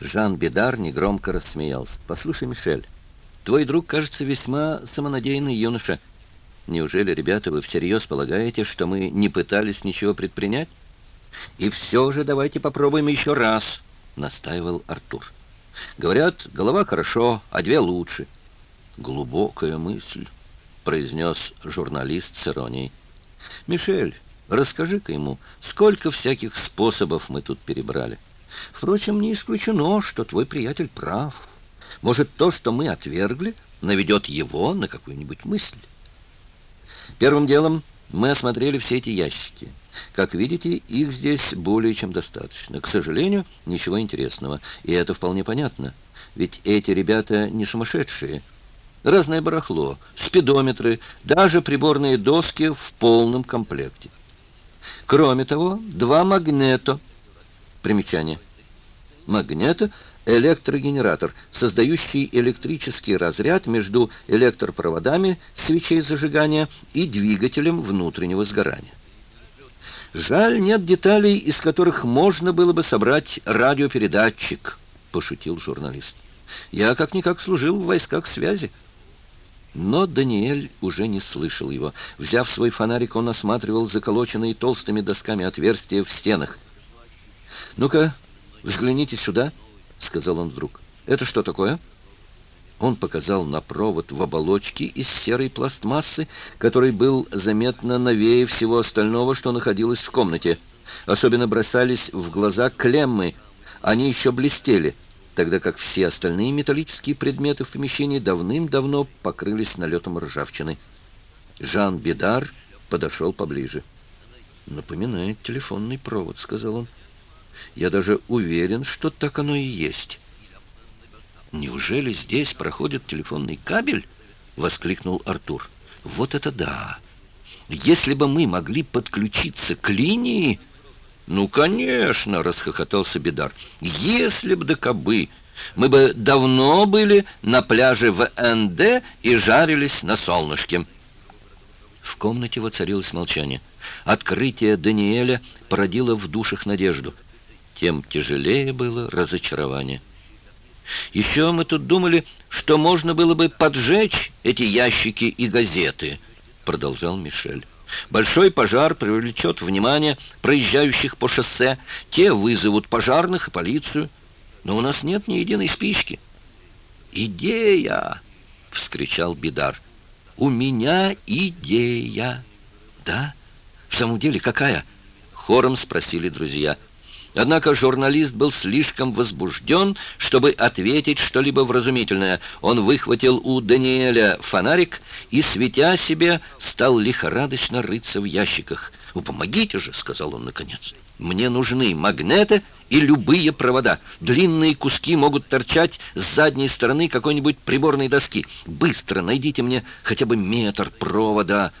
Жан Бедар негромко рассмеялся. «Послушай, Мишель, твой друг кажется весьма самонадеянный юноша. Неужели, ребята, вы всерьез полагаете, что мы не пытались ничего предпринять? И все же давайте попробуем еще раз», — настаивал Артур. «Говорят, голова хорошо, а две лучше». «Глубокая мысль», — произнес журналист с иронией. «Мишель, расскажи-ка ему, сколько всяких способов мы тут перебрали». Впрочем, не исключено, что твой приятель прав. Может, то, что мы отвергли, наведет его на какую-нибудь мысль. Первым делом мы осмотрели все эти ящики. Как видите, их здесь более чем достаточно. К сожалению, ничего интересного. И это вполне понятно. Ведь эти ребята не сумасшедшие. Разное барахло, спидометры, даже приборные доски в полном комплекте. Кроме того, два магнето. Примечание магнета электрогенератор, создающий электрический разряд между электропроводами свечей зажигания и двигателем внутреннего сгорания. «Жаль, нет деталей, из которых можно было бы собрать радиопередатчик», – пошутил журналист. «Я как-никак служил в войсках связи». Но Даниэль уже не слышал его. Взяв свой фонарик, он осматривал заколоченные толстыми досками отверстия в стенах. «Ну-ка, «Взгляните сюда», — сказал он вдруг. «Это что такое?» Он показал на провод в оболочке из серой пластмассы, который был заметно новее всего остального, что находилось в комнате. Особенно бросались в глаза клеммы. Они еще блестели, тогда как все остальные металлические предметы в помещении давным-давно покрылись налетом ржавчины. Жан Бедар подошел поближе. «Напоминает телефонный провод», — сказал он. Я даже уверен, что так оно и есть. «Неужели здесь проходит телефонный кабель?» — воскликнул Артур. «Вот это да! Если бы мы могли подключиться к линии...» «Ну, конечно!» — расхохотался Бедар. «Если б да кобы! Мы бы давно были на пляже ВНД и жарились на солнышке!» В комнате воцарилось молчание. Открытие Даниэля породило в душах надежду — тем тяжелее было разочарование. Еще мы тут думали, что можно было бы поджечь эти ящики и газеты, продолжал Мишель. Большой пожар привлечет внимание проезжающих по шоссе, те вызовут пожарных и полицию. Но у нас нет ни единой спички. «Идея!» — вскричал Бидар. «У меня идея!» «Да? В самом деле какая?» — хором спросили друзья. Однако журналист был слишком возбужден, чтобы ответить что-либо вразумительное. Он выхватил у Даниэля фонарик и, светя себе, стал лихорадочно рыться в ящиках. «Ну, помогите же!» — сказал он наконец. «Мне нужны магнеты и любые провода. Длинные куски могут торчать с задней стороны какой-нибудь приборной доски. Быстро найдите мне хотя бы метр провода!»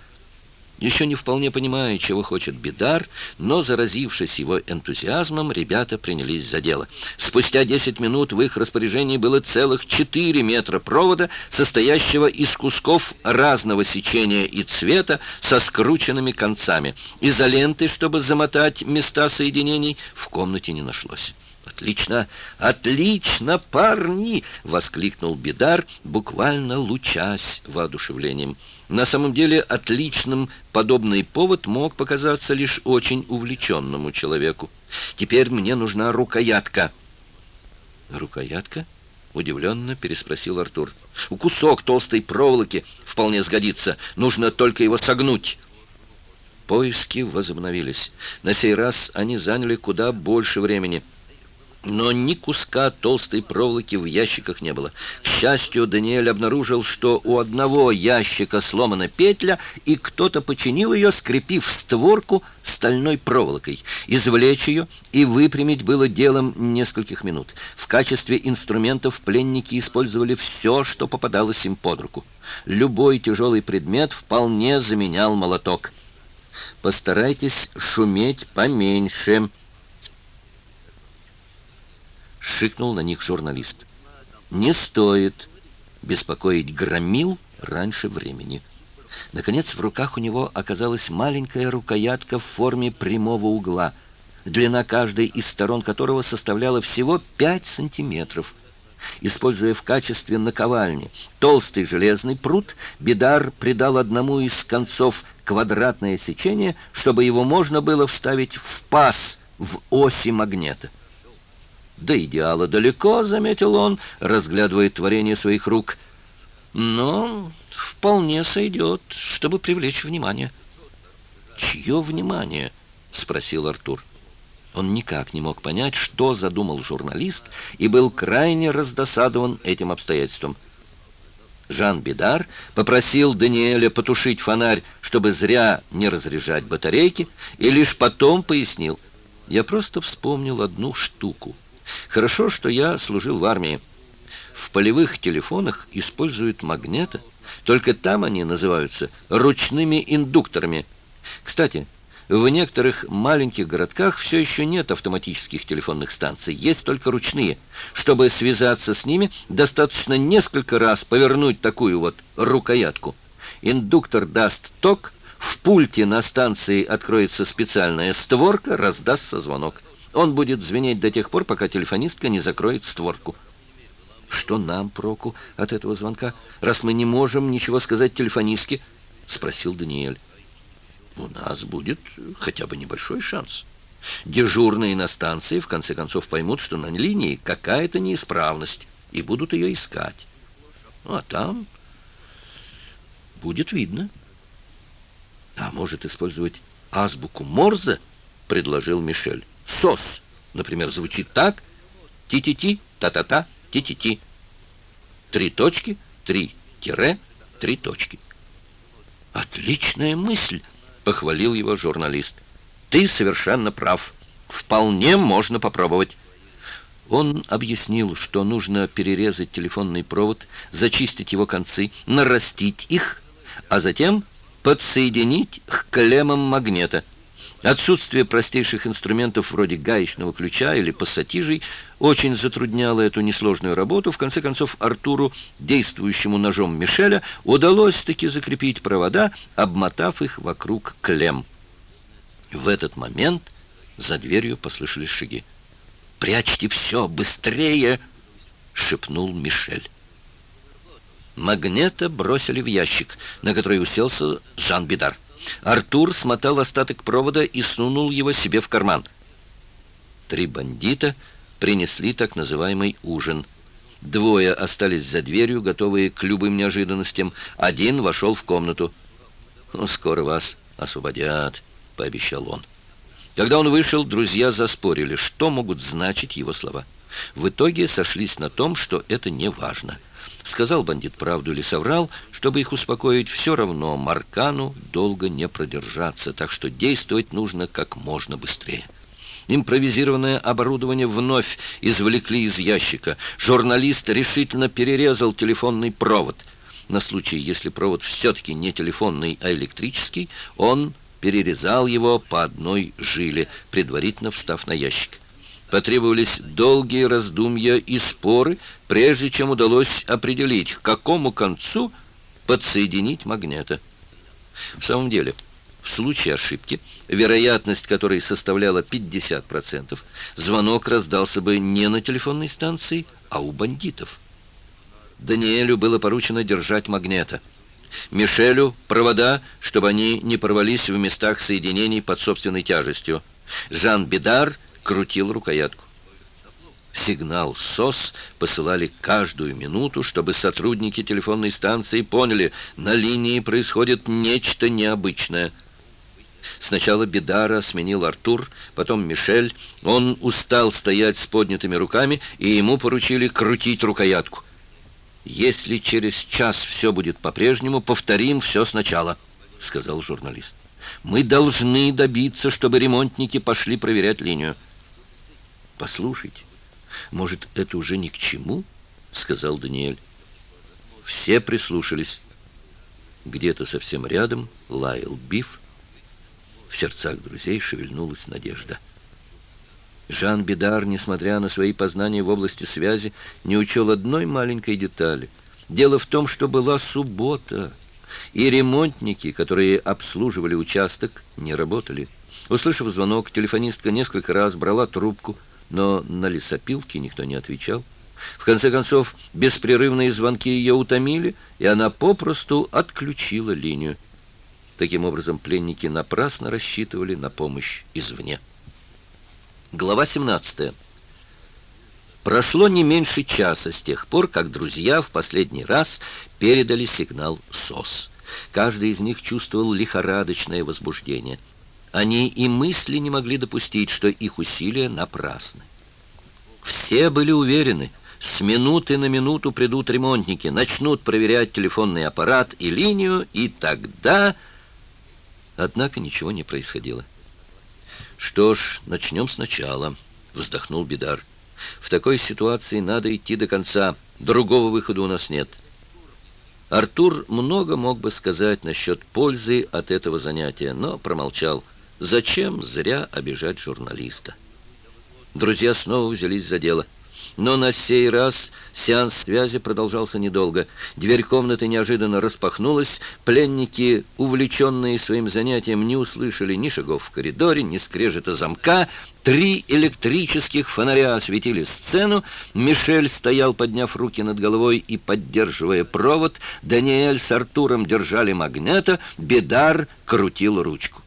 Еще не вполне понимая, чего хочет Бидар, но, заразившись его энтузиазмом, ребята принялись за дело. Спустя 10 минут в их распоряжении было целых 4 метра провода, состоящего из кусков разного сечения и цвета со скрученными концами. Изоленты, чтобы замотать места соединений, в комнате не нашлось. «Отлично! Отлично, парни!» — воскликнул Бидар, буквально лучась воодушевлением. На самом деле отличным подобный повод мог показаться лишь очень увлеченному человеку. «Теперь мне нужна рукоятка». «Рукоятка?» — удивленно переспросил Артур. «Кусок толстой проволоки вполне сгодится. Нужно только его согнуть». Поиски возобновились. На сей раз они заняли куда больше времени — но ни куска толстой проволоки в ящиках не было. К счастью, Даниэль обнаружил, что у одного ящика сломана петля, и кто-то починил ее, скрепив створку стальной проволокой. Извлечь ее и выпрямить было делом нескольких минут. В качестве инструментов пленники использовали все, что попадалось им под руку. Любой тяжелый предмет вполне заменял молоток. «Постарайтесь шуметь поменьше», — шикнул на них журналист. «Не стоит беспокоить громил раньше времени». Наконец, в руках у него оказалась маленькая рукоятка в форме прямого угла, длина каждой из сторон которого составляла всего 5 сантиметров. Используя в качестве наковальни толстый железный прут, Бедар придал одному из концов квадратное сечение, чтобы его можно было вставить в паз в оси магнита до идеала далеко, заметил он, разглядывая творение своих рук. Но вполне сойдет, чтобы привлечь внимание. Чье внимание? спросил Артур. Он никак не мог понять, что задумал журналист, и был крайне раздосадован этим обстоятельством. Жан Бедар попросил Даниэля потушить фонарь, чтобы зря не разряжать батарейки, и лишь потом пояснил. «Я просто вспомнил одну штуку». Хорошо, что я служил в армии. В полевых телефонах используют магниты, только там они называются ручными индукторами. Кстати, в некоторых маленьких городках все еще нет автоматических телефонных станций, есть только ручные. Чтобы связаться с ними, достаточно несколько раз повернуть такую вот рукоятку. Индуктор даст ток, в пульте на станции откроется специальная створка, раздастся звонок. Он будет звенеть до тех пор, пока телефонистка не закроет створку. «Что нам, Проку, от этого звонка, раз мы не можем ничего сказать телефонистке?» — спросил Даниэль. «У нас будет хотя бы небольшой шанс. Дежурные на станции в конце концов поймут, что на линии какая-то неисправность, и будут ее искать. Ну, а там будет видно». «А может использовать азбуку Морзе?» — предложил Мишель сос, например, звучит так. Ти-ти-ти, та-та-та, ти-ти-ти. Три точки, три тире, три точки. Отличная мысль, похвалил его журналист. Ты совершенно прав. Вполне можно попробовать. Он объяснил, что нужно перерезать телефонный провод, зачистить его концы, нарастить их, а затем подсоединить к клеммам магнета – Отсутствие простейших инструментов вроде гаечного ключа или пассатижей очень затрудняло эту несложную работу. В конце концов, Артуру, действующему ножом Мишеля, удалось-таки закрепить провода, обмотав их вокруг клемм. В этот момент за дверью послышались шаги. «Прячьте все, быстрее!» — шепнул Мишель. Магнета бросили в ящик, на который уселся Жан Бидар. Артур смотал остаток провода и сунул его себе в карман. Три бандита принесли так называемый ужин. Двое остались за дверью, готовые к любым неожиданностям. Один вошел в комнату. «Ну, скоро вас освободят», — пообещал он. Когда он вышел, друзья заспорили, что могут значить его слова. В итоге сошлись на том, что это не важно — Сказал бандит правду или соврал, чтобы их успокоить, все равно Маркану долго не продержаться, так что действовать нужно как можно быстрее. Импровизированное оборудование вновь извлекли из ящика. Журналист решительно перерезал телефонный провод. На случай, если провод все-таки не телефонный, а электрический, он перерезал его по одной жиле, предварительно встав на ящик. Потребовались долгие раздумья и споры, прежде чем удалось определить, к какому концу подсоединить магниты. В самом деле, в случае ошибки, вероятность которой составляла 50%, звонок раздался бы не на телефонной станции, а у бандитов. Даниэлю было поручено держать магнета. Мишелю – провода, чтобы они не порвались в местах соединений под собственной тяжестью. Жан Бедар крутил рукоятку. Сигнал СОС посылали каждую минуту, чтобы сотрудники телефонной станции поняли, на линии происходит нечто необычное. Сначала Бедара сменил Артур, потом Мишель. Он устал стоять с поднятыми руками, и ему поручили крутить рукоятку. «Если через час все будет по-прежнему, повторим все сначала», — сказал журналист. «Мы должны добиться, чтобы ремонтники пошли проверять линию». «Послушайте, может, это уже ни к чему?» — сказал Даниэль. Все прислушались. Где-то совсем рядом лаял биф. В сердцах друзей шевельнулась надежда. Жан Бедар, несмотря на свои познания в области связи, не учел одной маленькой детали. Дело в том, что была суббота, и ремонтники, которые обслуживали участок, не работали. Услышав звонок, телефонистка несколько раз брала трубку – но на лесопилке никто не отвечал. В конце концов, беспрерывные звонки ее утомили, и она попросту отключила линию. Таким образом, пленники напрасно рассчитывали на помощь извне. Глава 17. Прошло не меньше часа с тех пор, как друзья в последний раз передали сигнал СОС. Каждый из них чувствовал лихорадочное возбуждение – они и мысли не могли допустить, что их усилия напрасны. Все были уверены, с минуты на минуту придут ремонтники, начнут проверять телефонный аппарат и линию, и тогда... Однако ничего не происходило. «Что ж, начнем сначала», — вздохнул Бедар. «В такой ситуации надо идти до конца. Другого выхода у нас нет». Артур много мог бы сказать насчет пользы от этого занятия, но промолчал. Зачем зря обижать журналиста? Друзья снова взялись за дело. Но на сей раз сеанс связи продолжался недолго. Дверь комнаты неожиданно распахнулась. Пленники, увлеченные своим занятием, не услышали ни шагов в коридоре, ни скрежета замка. Три электрических фонаря осветили сцену. Мишель стоял, подняв руки над головой и поддерживая провод. Даниэль с Артуром держали магнета. Бедар крутил ручку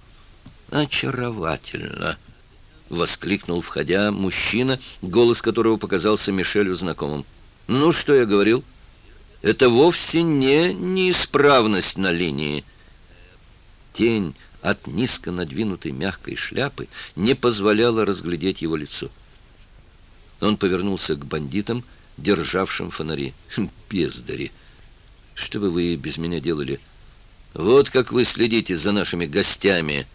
очаровательно!» — воскликнул, входя, мужчина, голос которого показался Мишелю знакомым. «Ну, что я говорил? Это вовсе не неисправность на линии». Тень от низко надвинутой мягкой шляпы не позволяла разглядеть его лицо. Он повернулся к бандитам, державшим фонари. Хм, «Бездари! Что бы вы без меня делали? Вот как вы следите за нашими гостями!»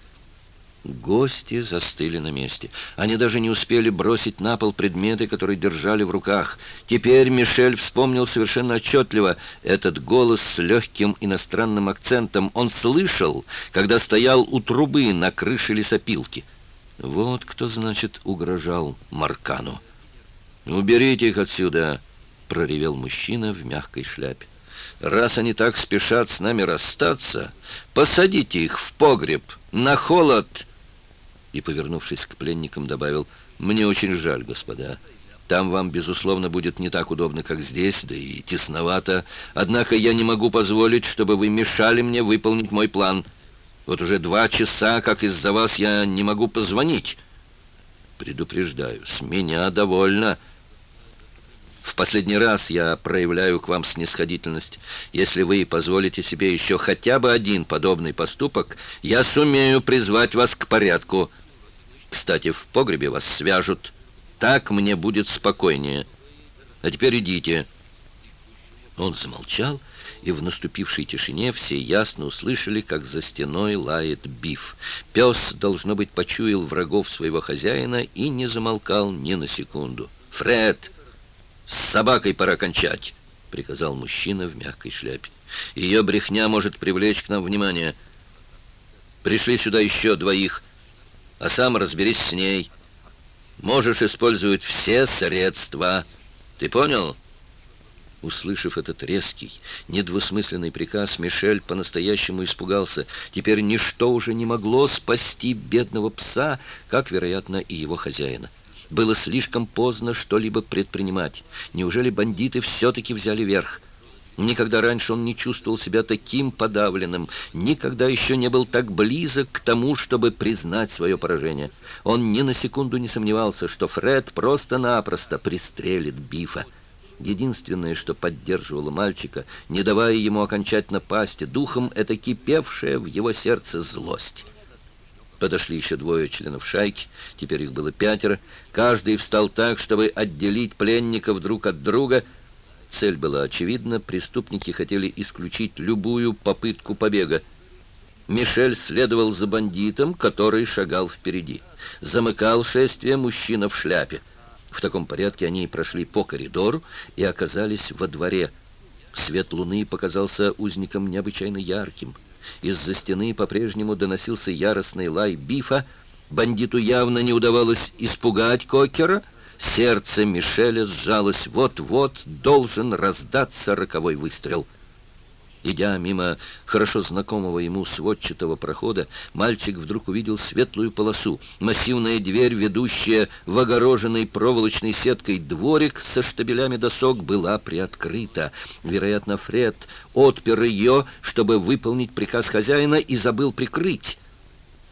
Гости застыли на месте. Они даже не успели бросить на пол предметы, которые держали в руках. Теперь Мишель вспомнил совершенно отчетливо этот голос с легким иностранным акцентом. Он слышал, когда стоял у трубы на крыше лесопилки. Вот кто, значит, угрожал Маркану. «Уберите их отсюда!» — проревел мужчина в мягкой шляпе. «Раз они так спешат с нами расстаться, посадите их в погреб, на холод!» и, повернувшись к пленникам, добавил «Мне очень жаль, господа. Там вам, безусловно, будет не так удобно, как здесь, да и тесновато. Однако я не могу позволить, чтобы вы мешали мне выполнить мой план. Вот уже два часа, как из-за вас я не могу позвонить. Предупреждаю, с меня довольно». В последний раз я проявляю к вам снисходительность. Если вы позволите себе еще хотя бы один подобный поступок, я сумею призвать вас к порядку». Кстати, в погребе вас свяжут. Так мне будет спокойнее. А теперь идите». Он замолчал, и в наступившей тишине все ясно услышали, как за стеной лает биф. Пес, должно быть, почуял врагов своего хозяина и не замолкал ни на секунду. «Фред, с собакой пора кончать!» — приказал мужчина в мягкой шляпе. «Ее брехня может привлечь к нам внимание. Пришли сюда еще двоих» а сам разберись с ней. Можешь использовать все средства. Ты понял?» Услышав этот резкий, недвусмысленный приказ, Мишель по-настоящему испугался. Теперь ничто уже не могло спасти бедного пса, как, вероятно, и его хозяина. Было слишком поздно что-либо предпринимать. Неужели бандиты все-таки взяли верх?» Никогда раньше он не чувствовал себя таким подавленным, никогда еще не был так близок к тому, чтобы признать свое поражение. Он ни на секунду не сомневался, что Фред просто-напросто пристрелит Бифа. Единственное, что поддерживало мальчика, не давая ему окончательно пасть духом, это кипевшая в его сердце злость. Подошли еще двое членов шайки, теперь их было пятеро. Каждый встал так, чтобы отделить пленников друг от друга – Цель была очевидна, преступники хотели исключить любую попытку побега. Мишель следовал за бандитом, который шагал впереди. Замыкал шествие мужчина в шляпе. В таком порядке они прошли по коридору и оказались во дворе. Свет луны показался узникам необычайно ярким. Из-за стены по-прежнему доносился яростный лай бифа. Бандиту явно не удавалось испугать Кокера — Сердце Мишеля сжалось. Вот-вот должен раздаться роковой выстрел. Идя мимо хорошо знакомого ему сводчатого прохода, мальчик вдруг увидел светлую полосу, массивная дверь, ведущая в огороженный проволочной сеткой дворик со штабелями досок, была приоткрыта. Вероятно, Фред отпер ее, чтобы выполнить приказ хозяина, и забыл прикрыть.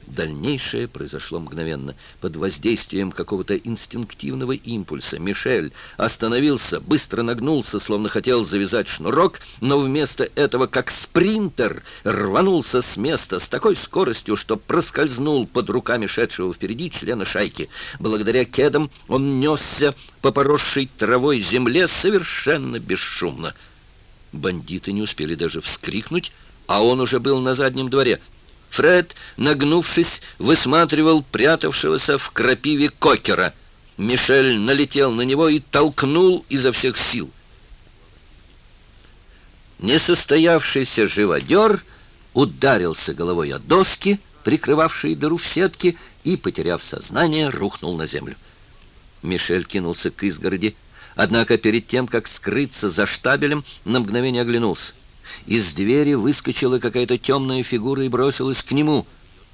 Дальнейшее произошло мгновенно. Под воздействием какого-то инстинктивного импульса Мишель остановился, быстро нагнулся, словно хотел завязать шнурок, но вместо этого, как спринтер, рванулся с места с такой скоростью, что проскользнул под руками шедшего впереди члена шайки. Благодаря кедам он несся по поросшей травой земле совершенно бесшумно. Бандиты не успели даже вскрикнуть, а он уже был на заднем дворе — Фред, нагнувшись, высматривал прятавшегося в крапиве кокера. Мишель налетел на него и толкнул изо всех сил. Несостоявшийся живодер ударился головой о доски, прикрывавшие дыру в сетке, и, потеряв сознание, рухнул на землю. Мишель кинулся к изгороди, однако перед тем, как скрыться за штабелем, на мгновение оглянулся. Из двери выскочила какая-то темная фигура и бросилась к нему.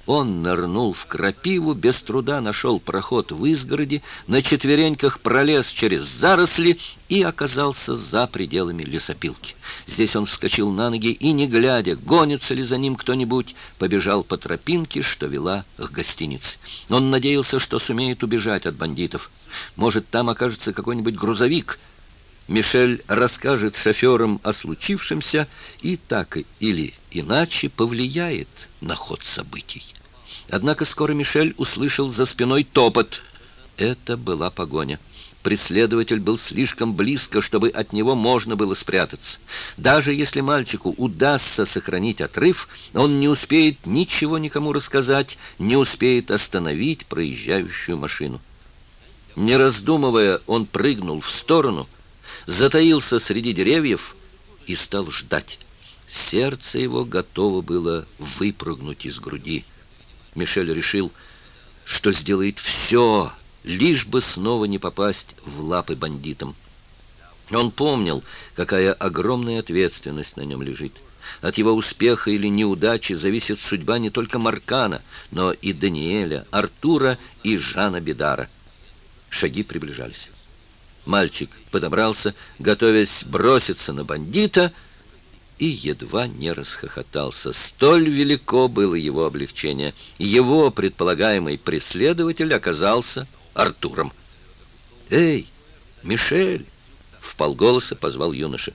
Он нырнул в крапиву, без труда нашел проход в изгороди, на четвереньках пролез через заросли и оказался за пределами лесопилки. Здесь он вскочил на ноги и, не глядя, гонится ли за ним кто-нибудь, побежал по тропинке, что вела к гостинице. Он надеялся, что сумеет убежать от бандитов. Может, там окажется какой-нибудь грузовик — Мишель расскажет шоферам о случившемся и так или иначе повлияет на ход событий. Однако скоро Мишель услышал за спиной топот. Это была погоня. Преследователь был слишком близко, чтобы от него можно было спрятаться. Даже если мальчику удастся сохранить отрыв, он не успеет ничего никому рассказать, не успеет остановить проезжающую машину. Не раздумывая, он прыгнул в сторону – затаился среди деревьев и стал ждать. Сердце его готово было выпрыгнуть из груди. Мишель решил, что сделает все, лишь бы снова не попасть в лапы бандитам. Он помнил, какая огромная ответственность на нем лежит. От его успеха или неудачи зависит судьба не только Маркана, но и Даниэля, Артура и Жана Бедара. Шаги приближались. Мальчик подобрался, готовясь броситься на бандита, и едва не расхохотался. Столь велико было его облегчение. Его предполагаемый преследователь оказался Артуром. «Эй, Мишель!» — в полголоса позвал юноша.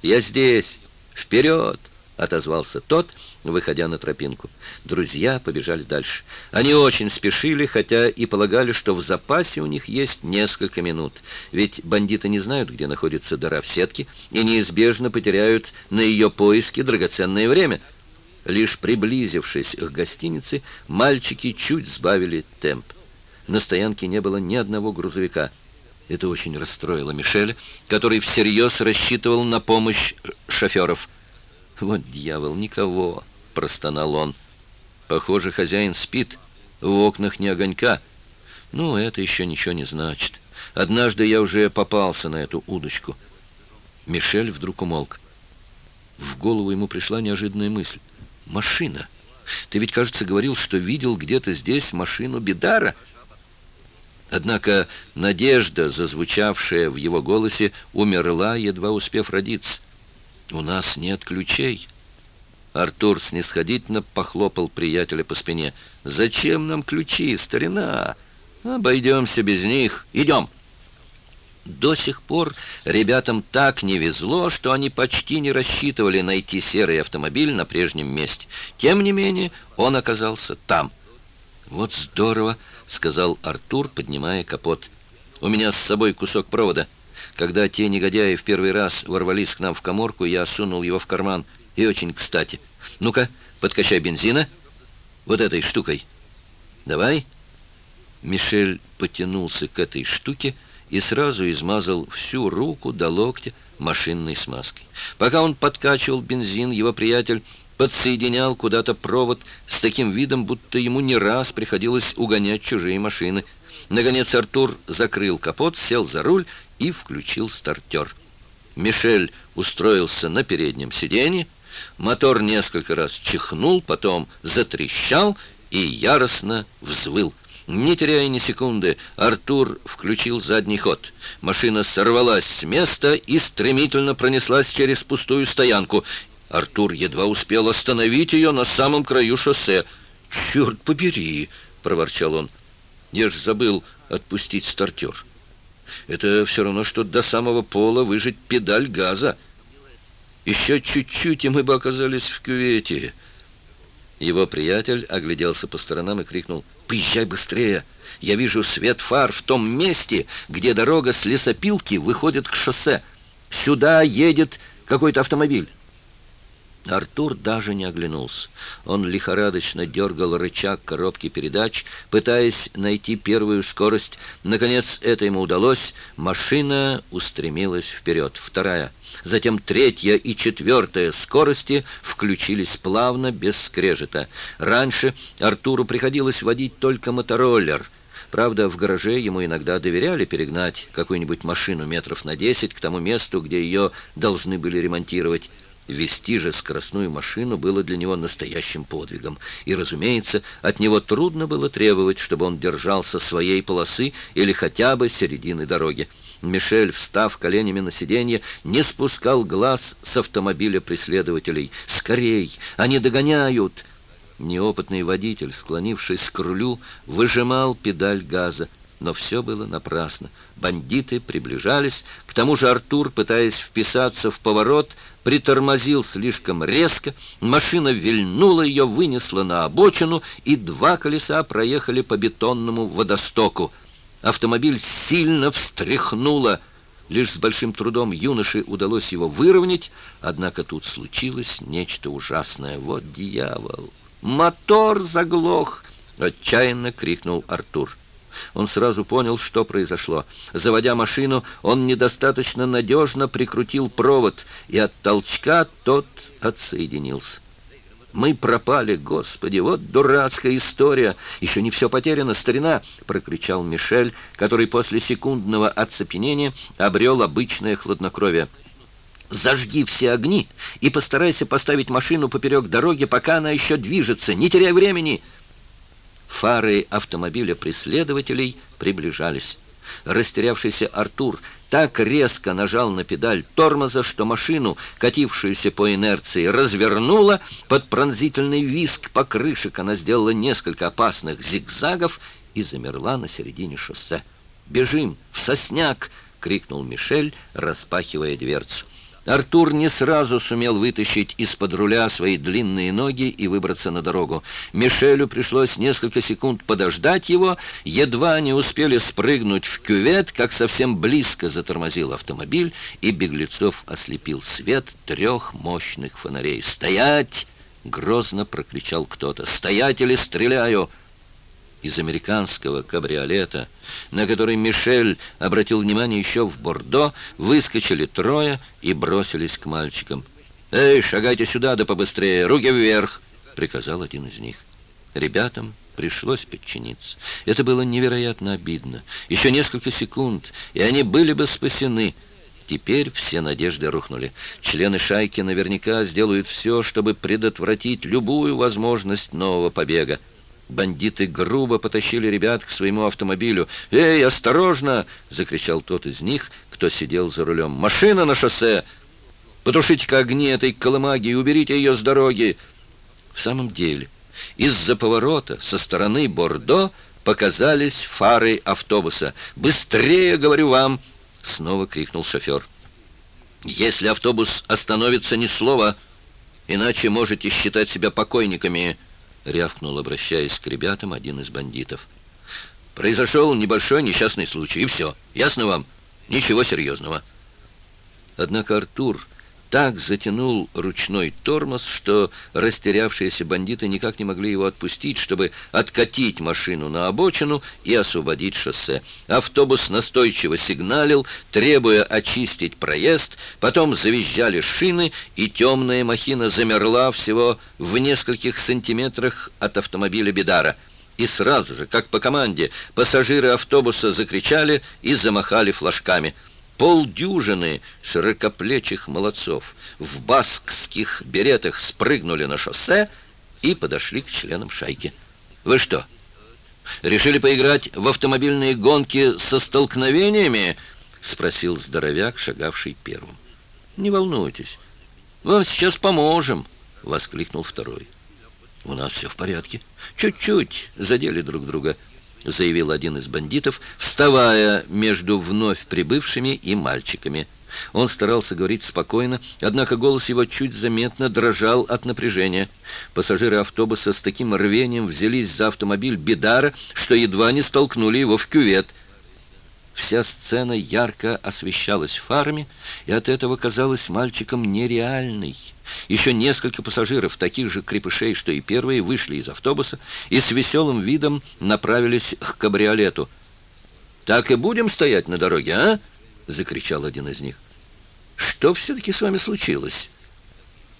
«Я здесь! Вперед!» отозвался тот, выходя на тропинку. Друзья побежали дальше. Они очень спешили, хотя и полагали, что в запасе у них есть несколько минут. Ведь бандиты не знают, где находится дыра в сетке, и неизбежно потеряют на ее поиски драгоценное время. Лишь приблизившись к гостинице, мальчики чуть сбавили темп. На стоянке не было ни одного грузовика. Это очень расстроило Мишель, который всерьез рассчитывал на помощь шоферов – вот дьявол, никого, простонал он. Похоже, хозяин спит, в окнах не огонька. Ну, это еще ничего не значит. Однажды я уже попался на эту удочку. Мишель вдруг умолк. В голову ему пришла неожиданная мысль. «Машина! Ты ведь, кажется, говорил, что видел где-то здесь машину Бедара!» Однако надежда, зазвучавшая в его голосе, умерла, едва успев родиться. У нас нет ключей. Артур снисходительно похлопал приятеля по спине. «Зачем нам ключи, старина? Обойдемся без них. Идем!» До сих пор ребятам так не везло, что они почти не рассчитывали найти серый автомобиль на прежнем месте. Тем не менее, он оказался там. «Вот здорово!» — сказал Артур, поднимая капот. «У меня с собой кусок провода». Когда те негодяи в первый раз ворвались к нам в коморку, я сунул его в карман. И очень кстати. Ну-ка, подкачай бензина. Вот этой штукой. Давай. Мишель потянулся к этой штуке и сразу измазал всю руку до локтя машинной смазкой. Пока он подкачивал бензин, его приятель подсоединял куда-то провод с таким видом, будто ему не раз приходилось угонять чужие машины. Наконец Артур закрыл капот, сел за руль и включил стартер. Мишель устроился на переднем сиденье, мотор несколько раз чихнул, потом затрещал и яростно взвыл. Не теряя ни секунды, Артур включил задний ход. Машина сорвалась с места и стремительно пронеслась через пустую стоянку. Артур едва успел остановить ее на самом краю шоссе. «Черт побери!» — проворчал он. «Я ж забыл отпустить стартер». Это все равно, что до самого пола выжать педаль газа. Еще чуть-чуть, и мы бы оказались в кювете». Его приятель огляделся по сторонам и крикнул «Поезжай быстрее! Я вижу свет фар в том месте, где дорога с лесопилки выходит к шоссе. Сюда едет какой-то автомобиль». Артур даже не оглянулся. Он лихорадочно дергал рычаг коробки передач, пытаясь найти первую скорость. Наконец это ему удалось. Машина устремилась вперед. Вторая. Затем третья и четвертая скорости включились плавно, без скрежета. Раньше Артуру приходилось водить только мотороллер — Правда, в гараже ему иногда доверяли перегнать какую-нибудь машину метров на десять к тому месту, где ее должны были ремонтировать. Вести же скоростную машину было для него настоящим подвигом, и, разумеется, от него трудно было требовать, чтобы он держался своей полосы или хотя бы середины дороги. Мишель, встав коленями на сиденье, не спускал глаз с автомобиля преследователей. «Скорей! Они догоняют!» Неопытный водитель, склонившись к рулю, выжимал педаль газа. Но все было напрасно. Бандиты приближались. К тому же Артур, пытаясь вписаться в поворот, притормозил слишком резко, машина вильнула ее, вынесла на обочину, и два колеса проехали по бетонному водостоку. Автомобиль сильно встряхнуло. Лишь с большим трудом юноше удалось его выровнять, однако тут случилось нечто ужасное. Вот дьявол! «Мотор заглох!» — отчаянно крикнул Артур. Он сразу понял, что произошло. Заводя машину, он недостаточно надежно прикрутил провод, и от толчка тот отсоединился. «Мы пропали, Господи! Вот дурацкая история! Еще не все потеряно, старина!» — прокричал Мишель, который после секундного оцепенения обрел обычное хладнокровие. «Зажги все огни и постарайся поставить машину поперек дороги, пока она еще движется. Не теряй времени!» Фары автомобиля преследователей приближались. Растерявшийся Артур так резко нажал на педаль тормоза, что машину, катившуюся по инерции, развернула. Под пронзительный визг покрышек она сделала несколько опасных зигзагов и замерла на середине шоссе. «Бежим! В сосняк!» — крикнул Мишель, распахивая дверцу. Артур не сразу сумел вытащить из-под руля свои длинные ноги и выбраться на дорогу. Мишелю пришлось несколько секунд подождать его. Едва они успели спрыгнуть в кювет, как совсем близко затормозил автомобиль, и Беглецов ослепил свет трех мощных фонарей. «Стоять!» — грозно прокричал кто-то. «Стоять или стреляю!» из американского кабриолета, на который Мишель обратил внимание еще в Бордо, выскочили трое и бросились к мальчикам. «Эй, шагайте сюда, да побыстрее! Руки вверх!» — приказал один из них. Ребятам пришлось подчиниться. Это было невероятно обидно. Еще несколько секунд, и они были бы спасены — Теперь все надежды рухнули. Члены шайки наверняка сделают все, чтобы предотвратить любую возможность нового побега. Бандиты грубо потащили ребят к своему автомобилю. «Эй, осторожно!» — закричал тот из них, кто сидел за рулем. «Машина на шоссе! Потушите-ка огни этой колымаги и уберите ее с дороги!» В самом деле, из-за поворота со стороны Бордо показались фары автобуса. «Быстрее, говорю вам!» — снова крикнул шофер. «Если автобус остановится, ни слова, иначе можете считать себя покойниками!» рявкнул, обращаясь к ребятам, один из бандитов. «Произошел небольшой несчастный случай, и все. Ясно вам? Ничего серьезного». Однако Артур так затянул ручной тормоз, что растерявшиеся бандиты никак не могли его отпустить, чтобы откатить машину на обочину и освободить шоссе. Автобус настойчиво сигналил, требуя очистить проезд, потом завизжали шины, и темная махина замерла всего в нескольких сантиметрах от автомобиля Бедара. И сразу же, как по команде, пассажиры автобуса закричали и замахали флажками – полдюжины широкоплечих молодцов в баскских беретах спрыгнули на шоссе и подошли к членам шайки. «Вы что, решили поиграть в автомобильные гонки со столкновениями?» — спросил здоровяк, шагавший первым. «Не волнуйтесь, вам сейчас поможем!» — воскликнул второй. «У нас все в порядке. Чуть-чуть задели друг друга», заявил один из бандитов, вставая между вновь прибывшими и мальчиками. Он старался говорить спокойно, однако голос его чуть заметно дрожал от напряжения. Пассажиры автобуса с таким рвением взялись за автомобиль Бедара, что едва не столкнули его в кювет. Вся сцена ярко освещалась фарами, и от этого казалось мальчиком нереальной. Еще несколько пассажиров, таких же крепышей, что и первые, вышли из автобуса и с веселым видом направились к кабриолету. «Так и будем стоять на дороге, а?» — закричал один из них. «Что все-таки с вами случилось?»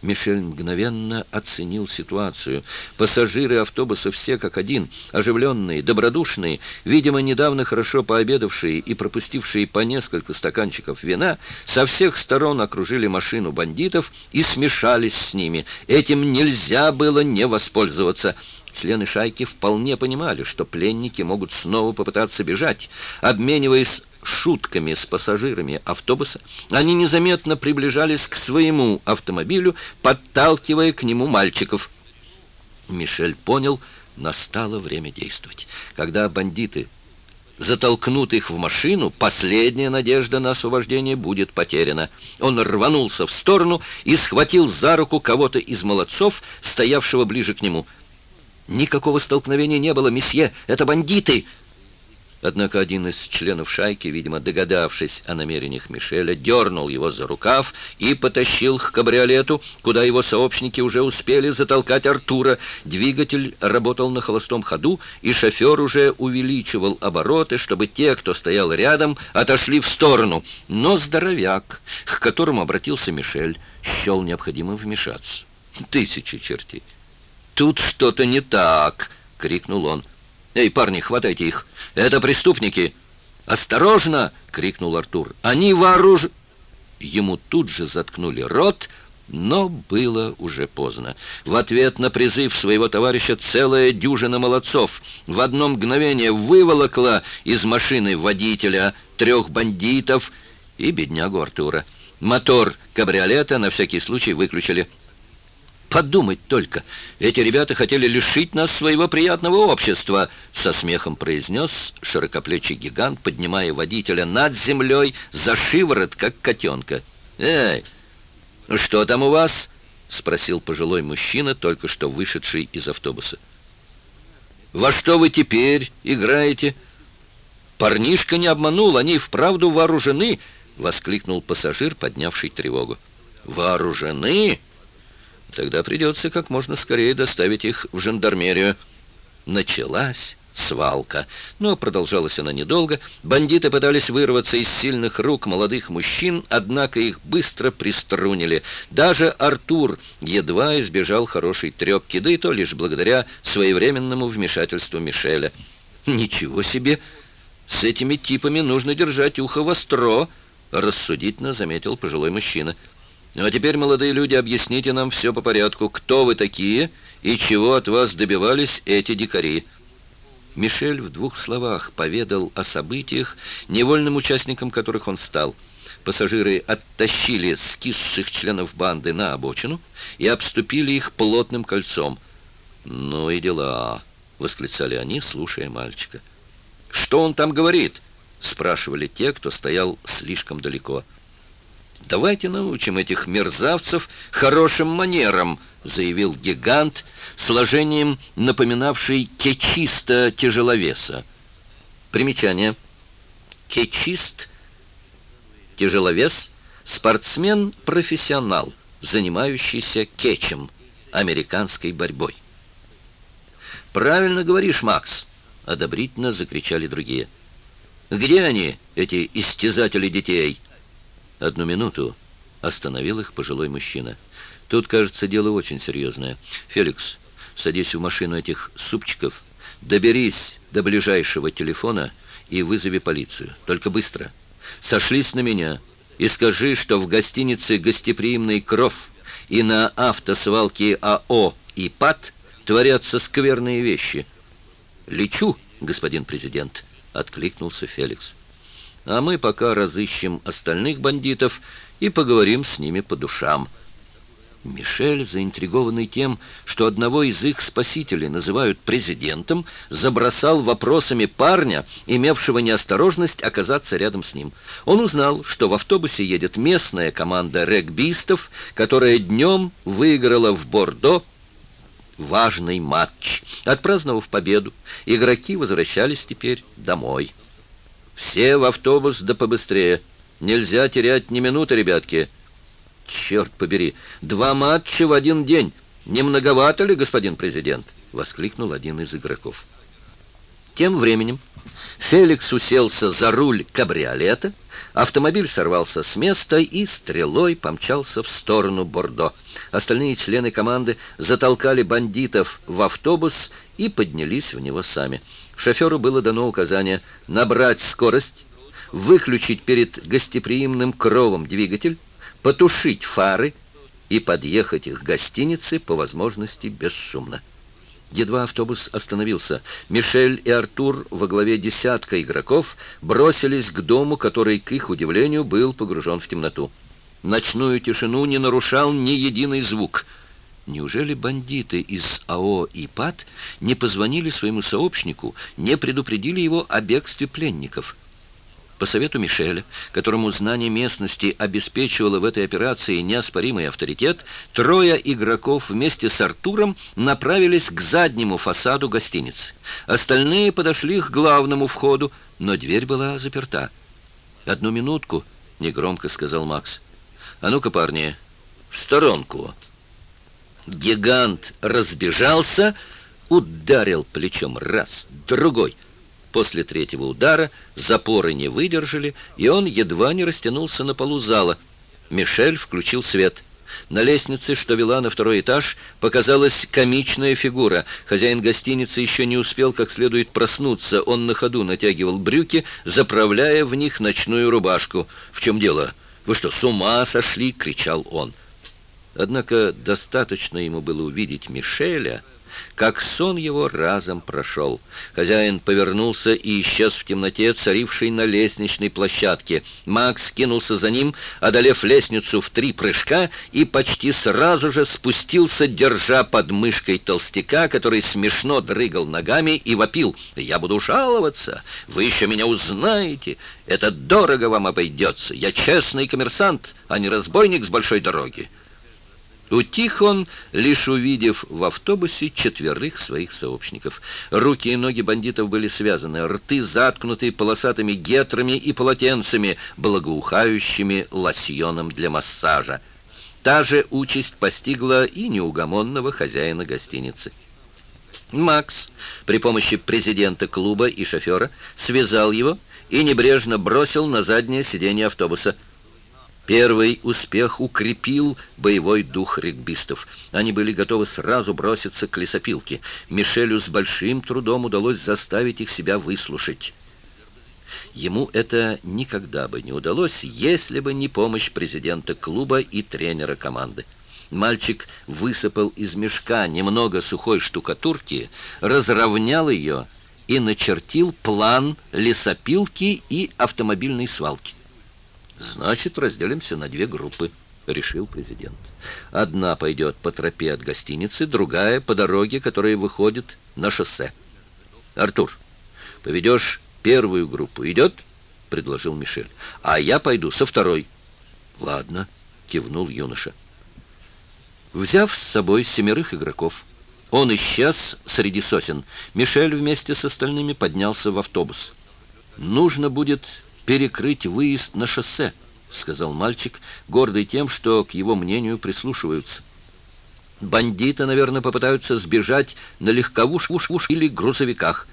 Мишель мгновенно оценил ситуацию. Пассажиры автобуса все как один, оживленные, добродушные, видимо, недавно хорошо пообедавшие и пропустившие по несколько стаканчиков вина, со всех сторон окружили машину бандитов и смешались с ними. Этим нельзя было не воспользоваться. Члены шайки вполне понимали, что пленники могут снова попытаться бежать. Обмениваясь шутками с пассажирами автобуса, они незаметно приближались к своему автомобилю, подталкивая к нему мальчиков. Мишель понял, настало время действовать. Когда бандиты затолкнут их в машину, последняя надежда на освобождение будет потеряна. Он рванулся в сторону и схватил за руку кого-то из молодцов, стоявшего ближе к нему. «Никакого столкновения не было, месье, это бандиты!» Однако один из членов шайки, видимо, догадавшись о намерениях Мишеля, дернул его за рукав и потащил к кабриолету, куда его сообщники уже успели затолкать Артура. Двигатель работал на холостом ходу, и шофер уже увеличивал обороты, чтобы те, кто стоял рядом, отошли в сторону. Но здоровяк, к которому обратился Мишель, счел необходимым вмешаться. «Тысячи чертей! Тут что-то не так!» — крикнул он. «Эй, парни, хватайте их! Это преступники!» «Осторожно!» — крикнул Артур. «Они вооруж...» Ему тут же заткнули рот, но было уже поздно. В ответ на призыв своего товарища целая дюжина молодцов в одно мгновение выволокла из машины водителя трех бандитов и беднягу Артура. Мотор кабриолета на всякий случай выключили. Подумать только, эти ребята хотели лишить нас своего приятного общества!» Со смехом произнес широкоплечий гигант, поднимая водителя над землей за шиворот, как котенка. «Эй, что там у вас?» — спросил пожилой мужчина, только что вышедший из автобуса. «Во что вы теперь играете?» «Парнишка не обманул, они вправду вооружены!» — воскликнул пассажир, поднявший тревогу. «Вооружены?» Тогда придется как можно скорее доставить их в жандармерию. Началась свалка. Но продолжалась она недолго. Бандиты пытались вырваться из сильных рук молодых мужчин, однако их быстро приструнили. Даже Артур едва избежал хорошей трепки, да и то лишь благодаря своевременному вмешательству Мишеля. «Ничего себе! С этими типами нужно держать ухо востро!» — рассудительно заметил пожилой мужчина. Ну, а теперь, молодые люди, объясните нам все по порядку, кто вы такие и чего от вас добивались эти дикари». Мишель в двух словах поведал о событиях, невольным участником которых он стал. Пассажиры оттащили скисших членов банды на обочину и обступили их плотным кольцом. «Ну и дела!» — восклицали они, слушая мальчика. «Что он там говорит?» — спрашивали те, кто стоял слишком далеко. «Да». «Давайте научим этих мерзавцев хорошим манерам», — заявил гигант, сложением напоминавший кечиста тяжеловеса. Примечание. Кечист, тяжеловес, спортсмен-профессионал, занимающийся кечем американской борьбой. «Правильно говоришь, Макс!» — одобрительно закричали другие. «Где они, эти истязатели детей?» Одну минуту остановил их пожилой мужчина. Тут, кажется, дело очень серьезное. Феликс, садись в машину этих супчиков, доберись до ближайшего телефона и вызови полицию. Только быстро. Сошлись на меня и скажи, что в гостинице «Гостеприимный кров» и на автосвалке АО и ПАД творятся скверные вещи. «Лечу, господин президент», — откликнулся Феликс а мы пока разыщем остальных бандитов и поговорим с ними по душам». Мишель, заинтригованный тем, что одного из их спасителей называют президентом, забросал вопросами парня, имевшего неосторожность оказаться рядом с ним. Он узнал, что в автобусе едет местная команда регбистов, которая днем выиграла в Бордо важный матч. Отпраздновав победу, игроки возвращались теперь домой. Все в автобус, да побыстрее. Нельзя терять ни минуты, ребятки. Черт побери, два матча в один день. Не многовато ли, господин президент? Воскликнул один из игроков. Тем временем Феликс уселся за руль кабриолета, автомобиль сорвался с места и стрелой помчался в сторону Бордо. Остальные члены команды затолкали бандитов в автобус и поднялись в него сами. Шоферу было дано указание набрать скорость, выключить перед гостеприимным кровом двигатель, потушить фары и подъехать их к гостинице по возможности бесшумно. Едва автобус остановился, Мишель и Артур во главе десятка игроков бросились к дому, который, к их удивлению, был погружен в темноту. Ночную тишину не нарушал ни единый звук — Неужели бандиты из АО и «Ипат» не позвонили своему сообщнику, не предупредили его о бегстве пленников? По совету Мишеля, которому знание местности обеспечивало в этой операции неоспоримый авторитет, трое игроков вместе с Артуром направились к заднему фасаду гостиницы. Остальные подошли к главному входу, но дверь была заперта. «Одну минутку», — негромко сказал Макс. «А ну-ка, парни, в сторонку!» Гигант разбежался, ударил плечом раз, другой. После третьего удара запоры не выдержали, и он едва не растянулся на полу зала. Мишель включил свет. На лестнице, что вела на второй этаж, показалась комичная фигура. Хозяин гостиницы еще не успел как следует проснуться. Он на ходу натягивал брюки, заправляя в них ночную рубашку. «В чем дело? Вы что, с ума сошли?» — кричал он. Однако достаточно ему было увидеть Мишеля, как сон его разом прошел. Хозяин повернулся и исчез в темноте, царившей на лестничной площадке. Макс кинулся за ним, одолев лестницу в три прыжка, и почти сразу же спустился, держа под мышкой толстяка, который смешно дрыгал ногами и вопил. «Я буду жаловаться! Вы еще меня узнаете! Это дорого вам обойдется! Я честный коммерсант, а не разбойник с большой дороги!» Утих он, лишь увидев в автобусе четверых своих сообщников. Руки и ноги бандитов были связаны, рты заткнуты полосатыми гетрами и полотенцами, благоухающими лосьоном для массажа. Та же участь постигла и неугомонного хозяина гостиницы. Макс при помощи президента клуба и шофера связал его и небрежно бросил на заднее сиденье автобуса – Первый успех укрепил боевой дух регбистов. Они были готовы сразу броситься к лесопилке. Мишелю с большим трудом удалось заставить их себя выслушать. Ему это никогда бы не удалось, если бы не помощь президента клуба и тренера команды. Мальчик высыпал из мешка немного сухой штукатурки, разровнял ее и начертил план лесопилки и автомобильной свалки. Значит, разделимся на две группы, решил президент. Одна пойдет по тропе от гостиницы, другая по дороге, которая выходит на шоссе. Артур, поведешь первую группу, идет? Предложил Мишель. А я пойду со второй. Ладно, кивнул юноша. Взяв с собой семерых игроков, он исчез среди сосен. Мишель вместе с остальными поднялся в автобус. Нужно будет перекрыть выезд на шоссе», — сказал мальчик, гордый тем, что к его мнению прислушиваются. «Бандиты, наверное, попытаются сбежать на легковушках или грузовиках».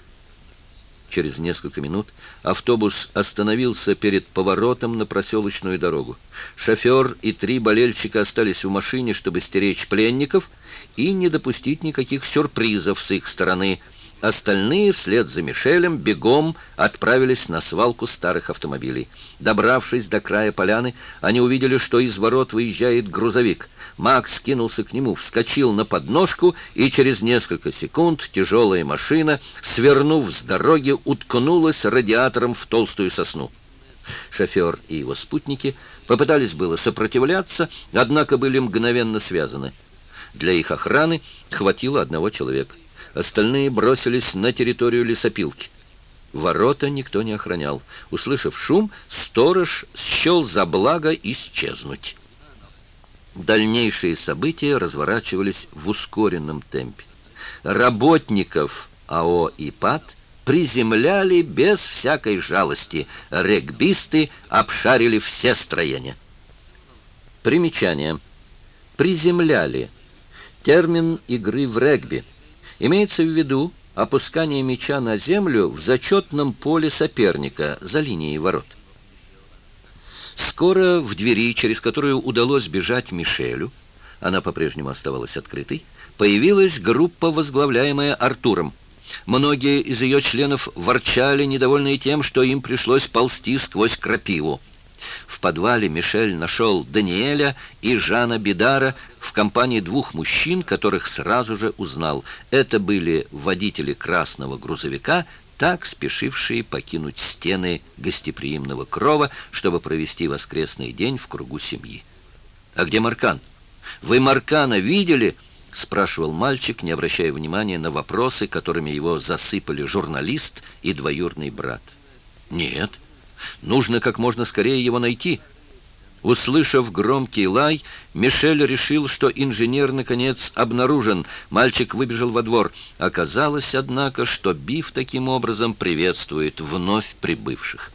Через несколько минут автобус остановился перед поворотом на проселочную дорогу. Шофер и три болельщика остались в машине, чтобы стеречь пленников и не допустить никаких сюрпризов с их стороны — Остальные вслед за Мишелем бегом отправились на свалку старых автомобилей. Добравшись до края поляны, они увидели, что из ворот выезжает грузовик. Макс кинулся к нему, вскочил на подножку, и через несколько секунд тяжелая машина, свернув с дороги, уткнулась радиатором в толстую сосну. Шофер и его спутники попытались было сопротивляться, однако были мгновенно связаны. Для их охраны хватило одного человека. Остальные бросились на территорию лесопилки. Ворота никто не охранял. Услышав шум, сторож счел за благо исчезнуть. Дальнейшие события разворачивались в ускоренном темпе. Работников АО «Ипат» приземляли без всякой жалости. Регбисты обшарили все строения. Примечание. Приземляли. Термин игры в регби – Имеется в виду опускание мяча на землю в зачетном поле соперника за линией ворот. Скоро в двери, через которую удалось бежать Мишелю, она по-прежнему оставалась открытой, появилась группа, возглавляемая Артуром. Многие из ее членов ворчали, недовольные тем, что им пришлось ползти сквозь крапиву в подвале Мишель нашел Даниэля и Жана Бедара в компании двух мужчин, которых сразу же узнал. Это были водители красного грузовика, так спешившие покинуть стены гостеприимного крова, чтобы провести воскресный день в кругу семьи. «А где Маркан? Вы Маркана видели?» — спрашивал мальчик, не обращая внимания на вопросы, которыми его засыпали журналист и двоюрный брат. «Нет», Нужно как можно скорее его найти. Услышав громкий лай, Мишель решил, что инженер, наконец, обнаружен. Мальчик выбежал во двор. Оказалось, однако, что Биф таким образом приветствует вновь прибывших.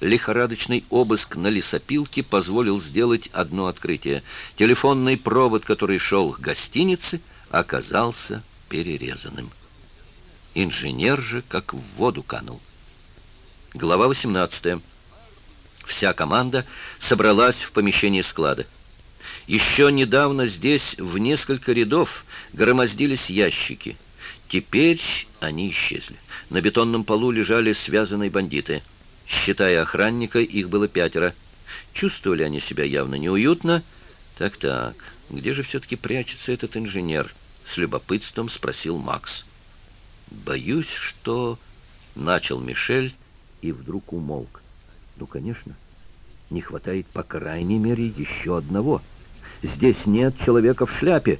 Лихорадочный обыск на лесопилке позволил сделать одно открытие. Телефонный провод, который шел к гостинице, оказался перерезанным. Инженер же как в воду канул. Глава 18. Вся команда собралась в помещении склада. Еще недавно здесь в несколько рядов громоздились ящики. Теперь они исчезли. На бетонном полу лежали связанные бандиты. Считая охранника, их было пятеро. Чувствовали они себя явно неуютно. Так-так, где же все-таки прячется этот инженер? С любопытством спросил Макс. Боюсь, что... Начал Мишель, и вдруг умолк. Ну, конечно, не хватает по крайней мере еще одного. Здесь нет человека в шляпе.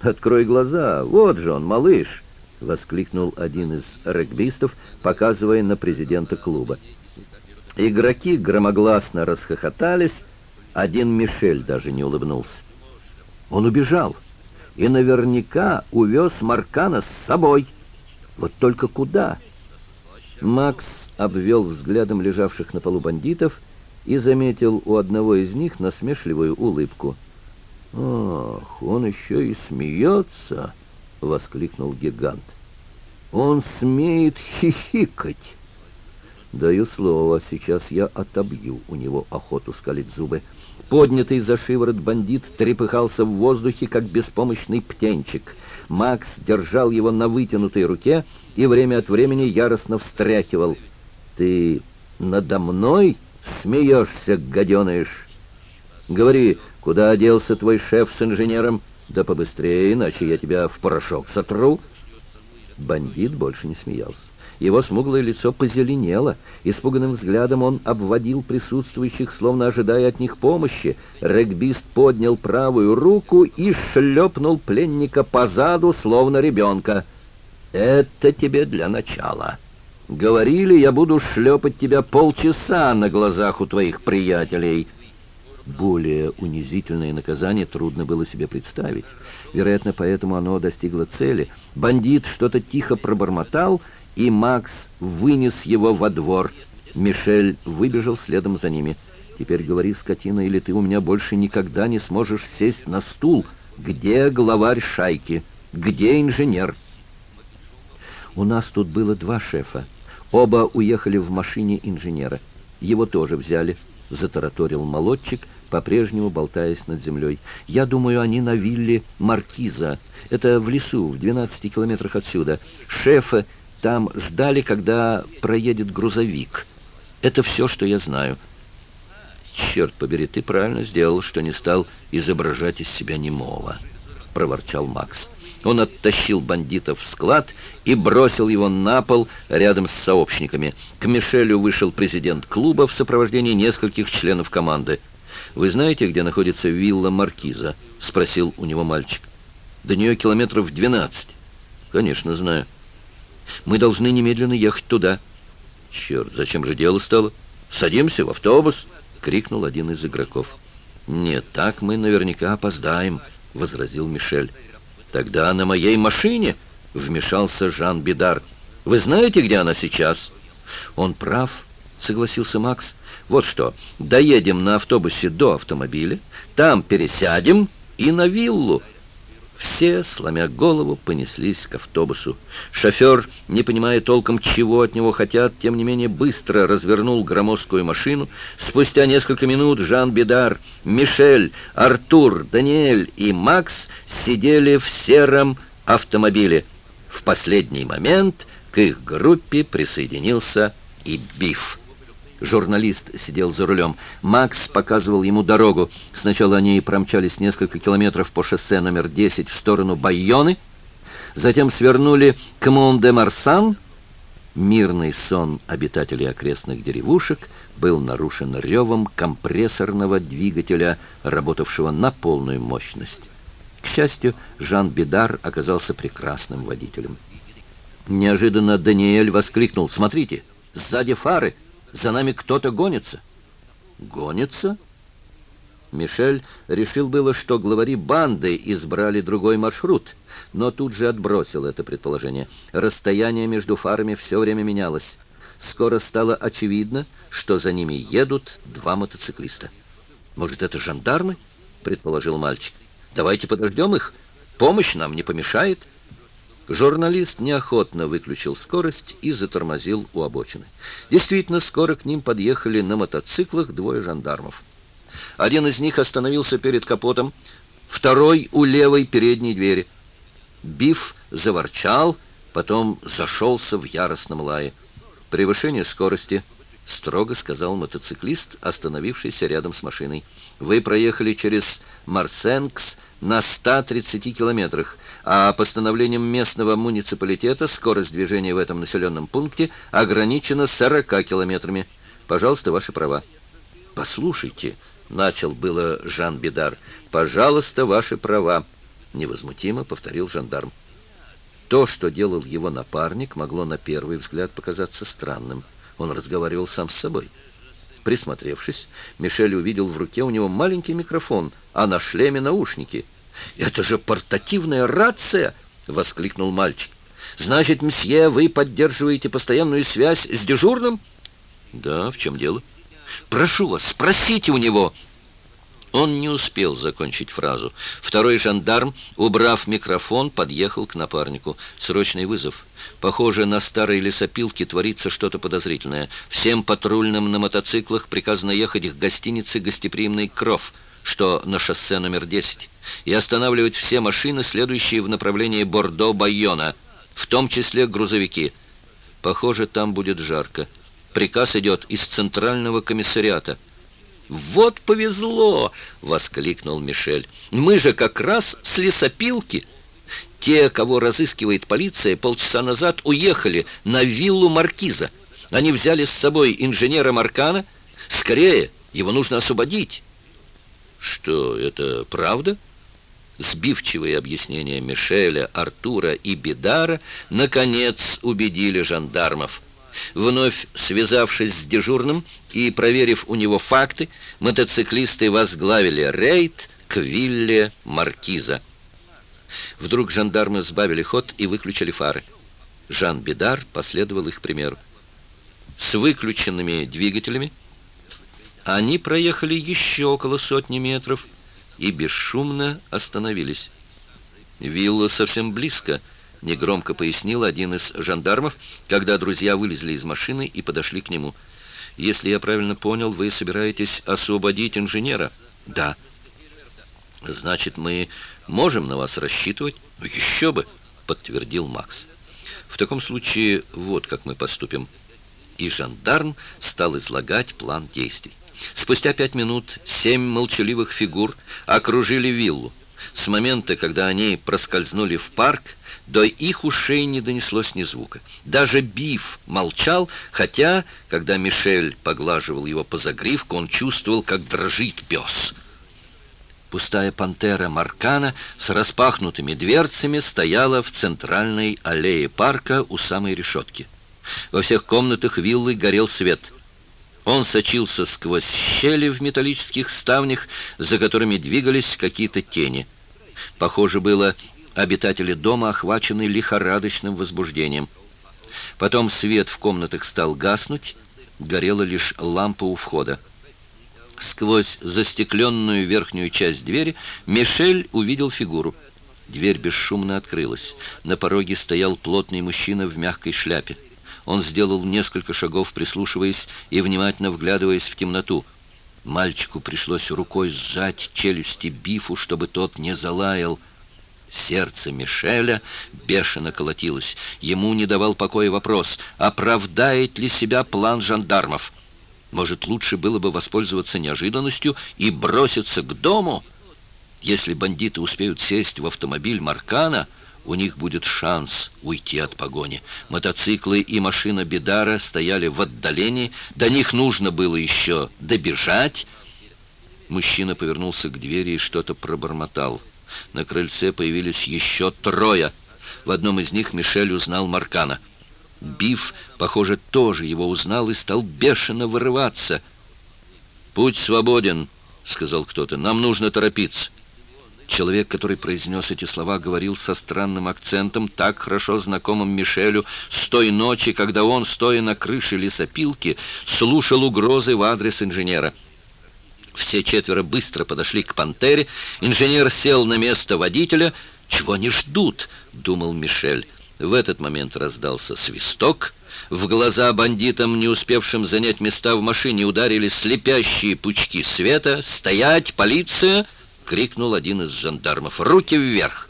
Открой глаза, вот же он, малыш, воскликнул один из регбистов, показывая на президента клуба. Игроки громогласно расхохотались, один Мишель даже не улыбнулся. Он убежал и наверняка увез Маркана с собой. Вот только куда? Макс обвел взглядом лежавших на полу бандитов и заметил у одного из них насмешливую улыбку. «Ах, он еще и смеется!» — воскликнул гигант. «Он смеет хихикать!» «Даю слово, сейчас я отобью у него охоту скалить зубы». Поднятый за шиворот бандит трепыхался в воздухе, как беспомощный птенчик. Макс держал его на вытянутой руке и время от времени яростно встряхивал — ты надо мной смеешься, гаденыш? Говори, куда оделся твой шеф с инженером? Да побыстрее, иначе я тебя в порошок сотру». Бандит больше не смеялся. Его смуглое лицо позеленело. Испуганным взглядом он обводил присутствующих, словно ожидая от них помощи. Регбист поднял правую руку и шлепнул пленника по заду, словно ребенка. «Это тебе для начала». Говорили, я буду шлепать тебя полчаса на глазах у твоих приятелей. Более унизительное наказание трудно было себе представить. Вероятно, поэтому оно достигло цели. Бандит что-то тихо пробормотал, и Макс вынес его во двор. Мишель выбежал следом за ними. «Теперь говори, скотина, или ты у меня больше никогда не сможешь сесть на стул. Где главарь шайки? Где инженер?» «У нас тут было два шефа», Оба уехали в машине инженера. Его тоже взяли, затараторил молодчик, по-прежнему болтаясь над землей. Я думаю, они на вилле Маркиза. Это в лесу, в 12 километрах отсюда. Шефы там ждали, когда проедет грузовик. Это все, что я знаю. Черт побери, ты правильно сделал, что не стал изображать из себя немого, проворчал Макс. Он оттащил бандита в склад и бросил его на пол рядом с сообщниками. К Мишелю вышел президент клуба в сопровождении нескольких членов команды. «Вы знаете, где находится вилла Маркиза?» — спросил у него мальчик. «До нее километров 12. «Конечно, знаю». «Мы должны немедленно ехать туда». «Черт, зачем же дело стало? Садимся в автобус!» — крикнул один из игроков. «Нет, так мы наверняка опоздаем», — возразил Мишель. «Тогда на моей машине», — вмешался Жан Бидар. «Вы знаете, где она сейчас?» «Он прав», — согласился Макс. «Вот что, доедем на автобусе до автомобиля, там пересядем и на виллу». Все, сломя голову, понеслись к автобусу. Шофер, не понимая толком, чего от него хотят, тем не менее быстро развернул громоздкую машину. Спустя несколько минут Жан Бедар, Мишель, Артур, Даниэль и Макс сидели в сером автомобиле. В последний момент к их группе присоединился и Биф. Журналист сидел за рулем. Макс показывал ему дорогу. Сначала они промчались несколько километров по шоссе номер 10 в сторону Байоны, затем свернули к Мон-де-Марсан. Мирный сон обитателей окрестных деревушек был нарушен ревом компрессорного двигателя, работавшего на полную мощность. К счастью, Жан Бедар оказался прекрасным водителем. Неожиданно Даниэль воскликнул «Смотрите, сзади фары!» За нами кто-то гонится». «Гонится?» Мишель решил было, что главари банды избрали другой маршрут, но тут же отбросил это предположение. Расстояние между фарами все время менялось. Скоро стало очевидно, что за ними едут два мотоциклиста. «Может, это жандармы?» — предположил мальчик. «Давайте подождем их. Помощь нам не помешает». Журналист неохотно выключил скорость и затормозил у обочины. Действительно, скоро к ним подъехали на мотоциклах двое жандармов. Один из них остановился перед капотом, второй у левой передней двери. Биф заворчал, потом зашелся в яростном лае. «Превышение скорости», — строго сказал мотоциклист, остановившийся рядом с машиной. «Вы проехали через Марсенкс на 130 километрах а постановлением местного муниципалитета скорость движения в этом населенном пункте ограничена 40 километрами. Пожалуйста, ваши права. Послушайте, начал было Жан Бидар. Пожалуйста, ваши права, невозмутимо повторил жандарм. То, что делал его напарник, могло на первый взгляд показаться странным. Он разговаривал сам с собой. Присмотревшись, Мишель увидел в руке у него маленький микрофон, а на шлеме наушники — «Это же портативная рация!» — воскликнул мальчик. «Значит, мсье, вы поддерживаете постоянную связь с дежурным?» «Да, в чем дело?» «Прошу вас, спросите у него!» Он не успел закончить фразу. Второй жандарм, убрав микрофон, подъехал к напарнику. Срочный вызов. Похоже, на старой лесопилке творится что-то подозрительное. Всем патрульным на мотоциклах приказано ехать к гостинице «Гостеприимный кров» что на шоссе номер 10, и останавливать все машины, следующие в направлении Бордо-Байона, в том числе грузовики. Похоже, там будет жарко. Приказ идет из Центрального комиссариата. «Вот повезло!» — воскликнул Мишель. «Мы же как раз с лесопилки!» «Те, кого разыскивает полиция, полчаса назад уехали на виллу Маркиза. Они взяли с собой инженера Маркана. Скорее, его нужно освободить!» Что, это правда? Сбивчивые объяснения Мишеля, Артура и Бедара наконец убедили жандармов. Вновь связавшись с дежурным и проверив у него факты, мотоциклисты возглавили рейд к вилле Маркиза. Вдруг жандармы сбавили ход и выключили фары. Жан Бедар последовал их примеру. С выключенными двигателями они проехали еще около сотни метров и бесшумно остановились. «Вилла совсем близко», — негромко пояснил один из жандармов, когда друзья вылезли из машины и подошли к нему. «Если я правильно понял, вы собираетесь освободить инженера?» «Да». «Значит, мы можем на вас рассчитывать?» «Еще бы!» — подтвердил Макс. «В таком случае вот как мы поступим». И жандарм стал излагать план действий. Спустя пять минут семь молчаливых фигур окружили виллу. С момента, когда они проскользнули в парк, до их ушей не донеслось ни звука. Даже Биф молчал, хотя, когда Мишель поглаживал его по загривку, он чувствовал, как дрожит пес. Пустая пантера Маркана с распахнутыми дверцами стояла в центральной аллее парка у самой решетки. Во всех комнатах виллы горел свет – он сочился сквозь щели в металлических ставнях, за которыми двигались какие-то тени. Похоже было, обитатели дома охвачены лихорадочным возбуждением. Потом свет в комнатах стал гаснуть, горела лишь лампа у входа. Сквозь застекленную верхнюю часть двери Мишель увидел фигуру. Дверь бесшумно открылась. На пороге стоял плотный мужчина в мягкой шляпе. Он сделал несколько шагов, прислушиваясь и внимательно вглядываясь в темноту. Мальчику пришлось рукой сжать челюсти Бифу, чтобы тот не залаял. Сердце Мишеля бешено колотилось. Ему не давал покоя вопрос, оправдает ли себя план жандармов. Может, лучше было бы воспользоваться неожиданностью и броситься к дому? Если бандиты успеют сесть в автомобиль Маркана у них будет шанс уйти от погони. Мотоциклы и машина Бедара стояли в отдалении, до них нужно было еще добежать. Мужчина повернулся к двери и что-то пробормотал. На крыльце появились еще трое. В одном из них Мишель узнал Маркана. Биф, похоже, тоже его узнал и стал бешено вырываться. «Путь свободен», — сказал кто-то. «Нам нужно торопиться». Человек, который произнес эти слова, говорил со странным акцентом, так хорошо знакомым Мишелю, с той ночи, когда он, стоя на крыше лесопилки, слушал угрозы в адрес инженера. Все четверо быстро подошли к «Пантере». Инженер сел на место водителя. «Чего не ждут?» — думал Мишель. В этот момент раздался свисток. В глаза бандитам, не успевшим занять места в машине, ударили слепящие пучки света. «Стоять! Полиция!» крикнул один из жандармов. «Руки вверх!»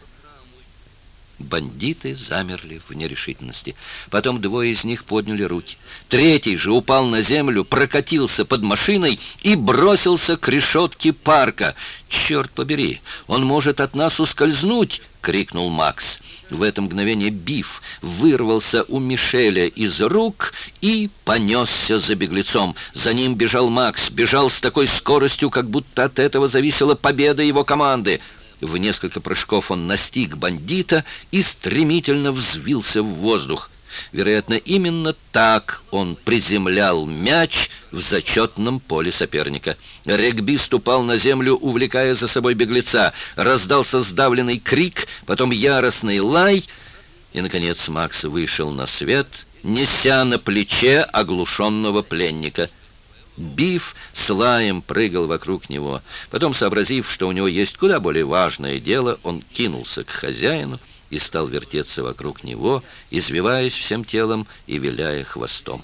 Бандиты замерли в нерешительности. Потом двое из них подняли руки. Третий же упал на землю, прокатился под машиной и бросился к решетке парка. «Черт побери, он может от нас ускользнуть!» — крикнул Макс. В это мгновение Биф вырвался у Мишеля из рук и понесся за беглецом. За ним бежал Макс, бежал с такой скоростью, как будто от этого зависела победа его команды. В несколько прыжков он настиг бандита и стремительно взвился в воздух. Вероятно, именно так он приземлял мяч в зачетном поле соперника. Регбист упал на землю, увлекая за собой беглеца. Раздался сдавленный крик, потом яростный лай. И, наконец, Макс вышел на свет, неся на плече оглушенного пленника. Биф с лаем прыгал вокруг него. Потом, сообразив, что у него есть куда более важное дело, он кинулся к хозяину, и стал вертеться вокруг него, извиваясь всем телом и виляя хвостом.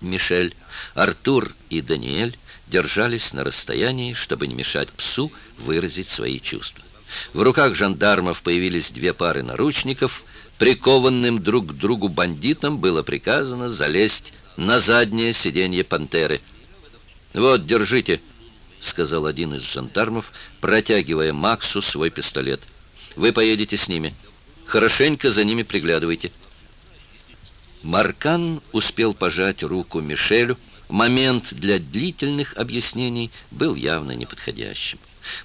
Мишель, Артур и Даниэль держались на расстоянии, чтобы не мешать псу выразить свои чувства. В руках жандармов появились две пары наручников. Прикованным друг к другу бандитам было приказано залезть на заднее сиденье пантеры. «Вот, держите», — сказал один из жандармов, протягивая Максу свой пистолет — вы поедете с ними. Хорошенько за ними приглядывайте». Маркан успел пожать руку Мишелю. Момент для длительных объяснений был явно неподходящим.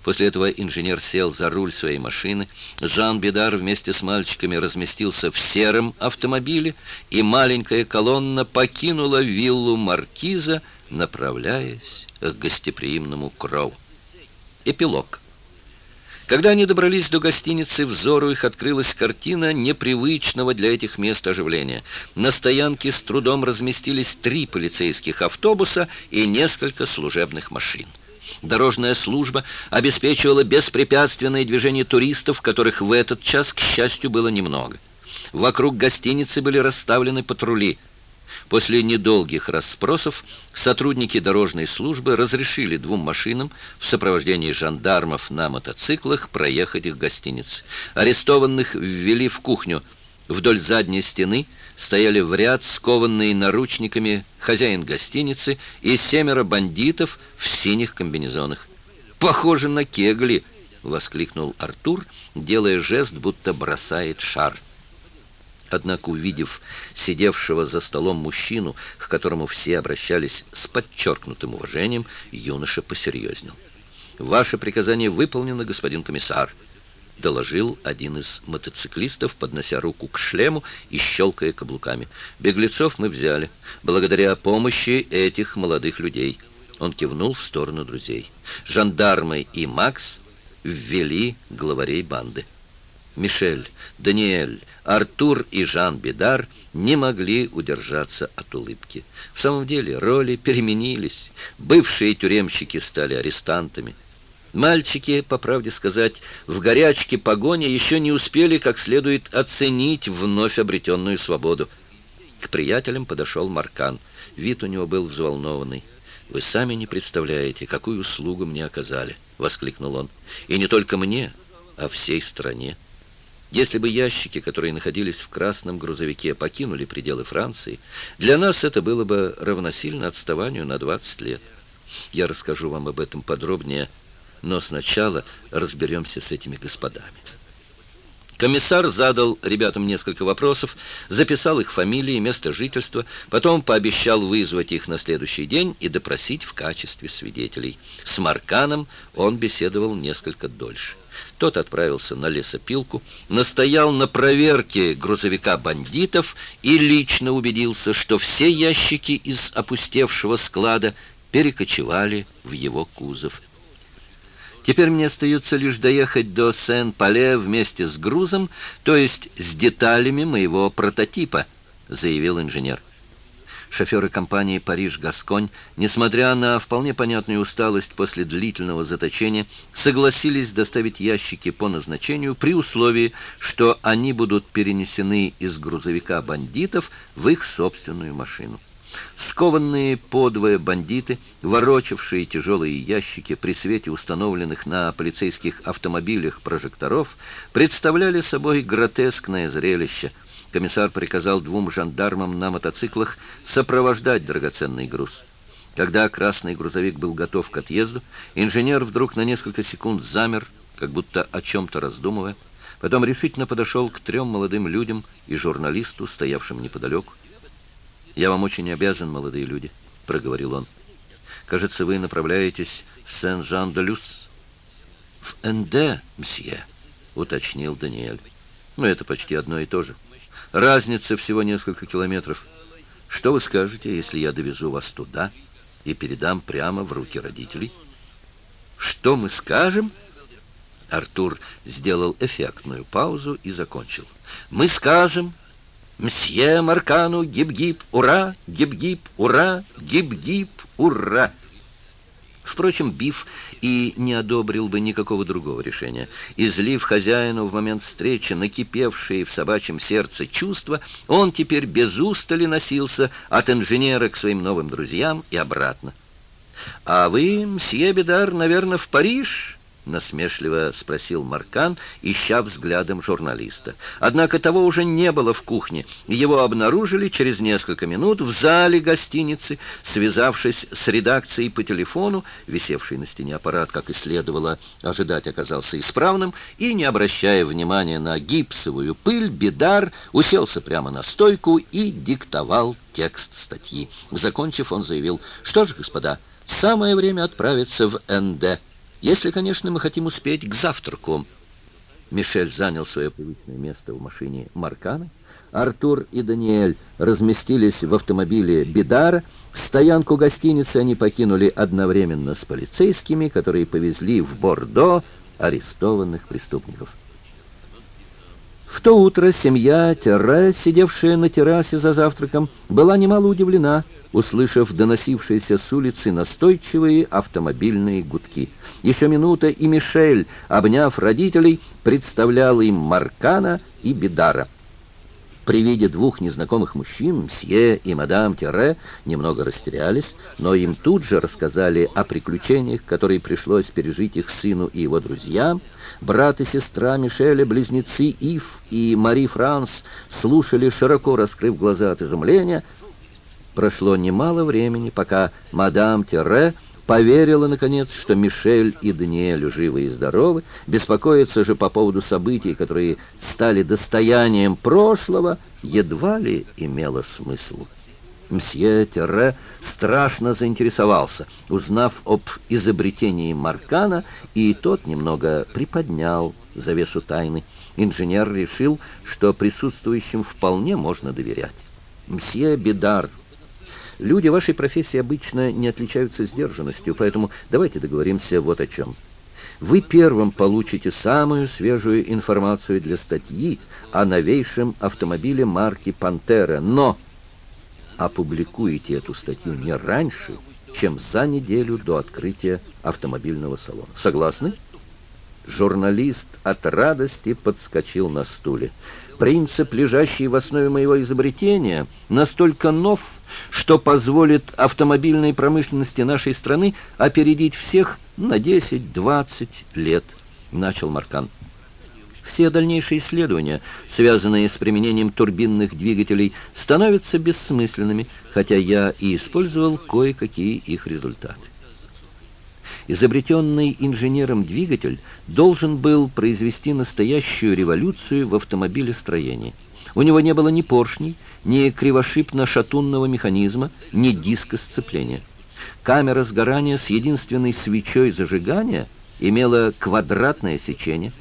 После этого инженер сел за руль своей машины. Жан Бедар вместе с мальчиками разместился в сером автомобиле, и маленькая колонна покинула виллу Маркиза, направляясь к гостеприимному Кроу. Эпилог. Когда они добрались до гостиницы, взору их открылась картина непривычного для этих мест оживления. На стоянке с трудом разместились три полицейских автобуса и несколько служебных машин. Дорожная служба обеспечивала беспрепятственное движение туристов, которых в этот час, к счастью, было немного. Вокруг гостиницы были расставлены патрули – После недолгих расспросов сотрудники дорожной службы разрешили двум машинам в сопровождении жандармов на мотоциклах проехать их гостиницы. Арестованных ввели в кухню. Вдоль задней стены стояли в ряд скованные наручниками хозяин гостиницы и семеро бандитов в синих комбинезонах. «Похоже на кегли!» — воскликнул Артур, делая жест, будто бросает шар однако, увидев сидевшего за столом мужчину, к которому все обращались с подчеркнутым уважением, юноша посерьезнел. «Ваше приказание выполнено, господин комиссар», — доложил один из мотоциклистов, поднося руку к шлему и щелкая каблуками. «Беглецов мы взяли, благодаря помощи этих молодых людей». Он кивнул в сторону друзей. Жандармы и Макс ввели главарей банды. Мишель, Даниэль, Артур и Жан Бедар не могли удержаться от улыбки. В самом деле роли переменились. Бывшие тюремщики стали арестантами. Мальчики, по правде сказать, в горячке погони еще не успели как следует оценить вновь обретенную свободу. К приятелям подошел Маркан. Вид у него был взволнованный. «Вы сами не представляете, какую услугу мне оказали!» — воскликнул он. «И не только мне, а всей стране!» Если бы ящики, которые находились в красном грузовике, покинули пределы Франции, для нас это было бы равносильно отставанию на 20 лет. Я расскажу вам об этом подробнее, но сначала разберемся с этими господами. Комиссар задал ребятам несколько вопросов, записал их фамилии, место жительства, потом пообещал вызвать их на следующий день и допросить в качестве свидетелей. С Марканом он беседовал несколько дольше. Тот отправился на лесопилку, настоял на проверке грузовика бандитов и лично убедился, что все ящики из опустевшего склада перекочевали в его кузов. Теперь мне остается лишь доехать до Сен-Пале вместе с грузом, то есть с деталями моего прототипа, заявил инженер шоферы компании «Париж-Гасконь», несмотря на вполне понятную усталость после длительного заточения, согласились доставить ящики по назначению при условии, что они будут перенесены из грузовика бандитов в их собственную машину. Скованные подвое бандиты, ворочавшие тяжелые ящики при свете установленных на полицейских автомобилях прожекторов, представляли собой гротескное зрелище – комиссар приказал двум жандармам на мотоциклах сопровождать драгоценный груз. Когда красный грузовик был готов к отъезду, инженер вдруг на несколько секунд замер, как будто о чем-то раздумывая, потом решительно подошел к трем молодым людям и журналисту, стоявшим неподалеку. «Я вам очень обязан, молодые люди», — проговорил он. «Кажется, вы направляетесь в Сен-Жан-де-Люс». «В НД, мсье», — уточнил Даниэль. "Ну, это почти одно и то же». Разница всего несколько километров. Что вы скажете, если я довезу вас туда и передам прямо в руки родителей? Что мы скажем? Артур сделал эффектную паузу и закончил. Мы скажем... «Мсье Маркану, гиб-гиб, ура! Гиб-гиб, ура! Гиб-гиб, ура!» Впрочем, Биф и не одобрил бы никакого другого решения. Излив хозяину в момент встречи накипевшие в собачьем сердце чувства, он теперь без устали носился от инженера к своим новым друзьям и обратно. «А вы, мсье Бедар, наверное, в Париж?» насмешливо спросил Маркан, ища взглядом журналиста. Однако того уже не было в кухне. Его обнаружили через несколько минут в зале гостиницы, связавшись с редакцией по телефону. Висевший на стене аппарат, как и следовало ожидать, оказался исправным, и, не обращая внимания на гипсовую пыль, Бедар уселся прямо на стойку и диктовал текст статьи. Закончив, он заявил, «Что же, господа, самое время отправиться в НД». Если, конечно, мы хотим успеть к завтраку. Мишель занял свое привычное место в машине Маркана. Артур и Даниэль разместились в автомобиле Бедара. Стоянку гостиницы они покинули одновременно с полицейскими, которые повезли в Бордо арестованных преступников. В то утро семья Терре, сидевшая на террасе за завтраком, была немало удивлена – услышав доносившиеся с улицы настойчивые автомобильные гудки. Еще минута, и Мишель, обняв родителей, представлял им Маркана и Бедара. При виде двух незнакомых мужчин, мсье и мадам Тире немного растерялись, но им тут же рассказали о приключениях, которые пришлось пережить их сыну и его друзьям. Брат и сестра Мишеля, близнецы Ив и Мари Франс слушали, широко раскрыв глаза от изумления, прошло немало времени, пока мадам Терре поверила, наконец, что Мишель и Даниэль живы и здоровы, беспокоиться же по поводу событий, которые стали достоянием прошлого, едва ли имело смысл. Мсье Терре страшно заинтересовался, узнав об изобретении Маркана, и тот немного приподнял завесу тайны. Инженер решил, что присутствующим вполне можно доверять. Мсье Бедар Люди вашей профессии обычно не отличаются сдержанностью, поэтому давайте договоримся вот о чем. Вы первым получите самую свежую информацию для статьи о новейшем автомобиле марки «Пантера», но опубликуете эту статью не раньше, чем за неделю до открытия автомобильного салона. Согласны? Журналист от радости подскочил на стуле. Принцип, лежащий в основе моего изобретения, настолько нов, что позволит автомобильной промышленности нашей страны опередить всех на 10-20 лет, начал Маркан. Все дальнейшие исследования, связанные с применением турбинных двигателей, становятся бессмысленными, хотя я и использовал кое-какие их результаты. Изобретенный инженером двигатель должен был произвести настоящую революцию в автомобилестроении – у него не было ни поршней, ни кривошипно-шатунного механизма, ни диска сцепления. Камера сгорания с единственной свечой зажигания имела квадратное сечение.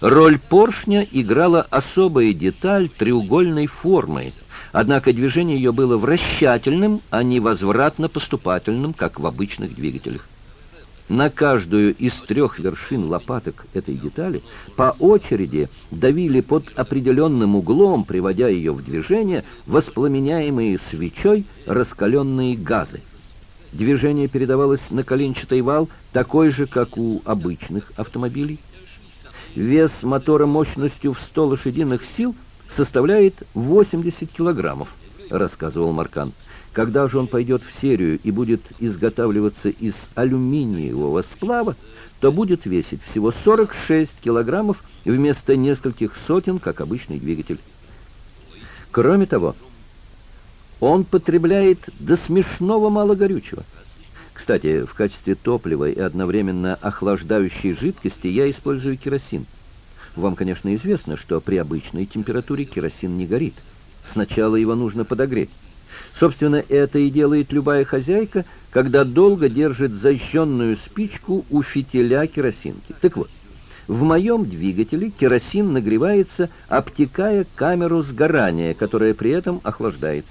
Роль поршня играла особая деталь треугольной формы, однако движение ее было вращательным, а не возвратно-поступательным, как в обычных двигателях. На каждую из трех вершин лопаток этой детали по очереди давили под определенным углом, приводя ее в движение, воспламеняемые свечой раскаленные газы. Движение передавалось на коленчатый вал, такой же, как у обычных автомобилей. Вес мотора мощностью в 100 лошадиных сил составляет 80 килограммов, рассказывал Маркан. Когда же он пойдет в серию и будет изготавливаться из алюминиевого сплава, то будет весить всего 46 килограммов вместо нескольких сотен, как обычный двигатель. Кроме того, он потребляет до смешного мало горючего. Кстати, в качестве топлива и одновременно охлаждающей жидкости я использую керосин. Вам, конечно, известно, что при обычной температуре керосин не горит. Сначала его нужно подогреть. Собственно, это и делает любая хозяйка, когда долго держит зажженную спичку у фитиля керосинки. Так вот, в моем двигателе керосин нагревается, обтекая камеру сгорания, которая при этом охлаждается.